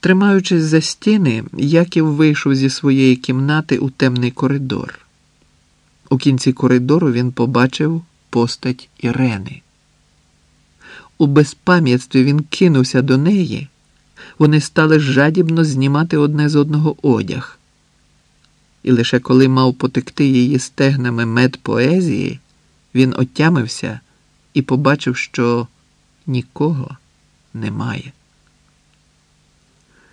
Тримаючись за стіни, Яків вийшов зі своєї кімнати у темний коридор. У кінці коридору він побачив постать Ірени. У безпам'ятстві він кинувся до неї. Вони стали жадібно знімати одне з одного одяг. І лише коли мав потекти її стегнами мед поезії, він отямився і побачив, що нікого немає.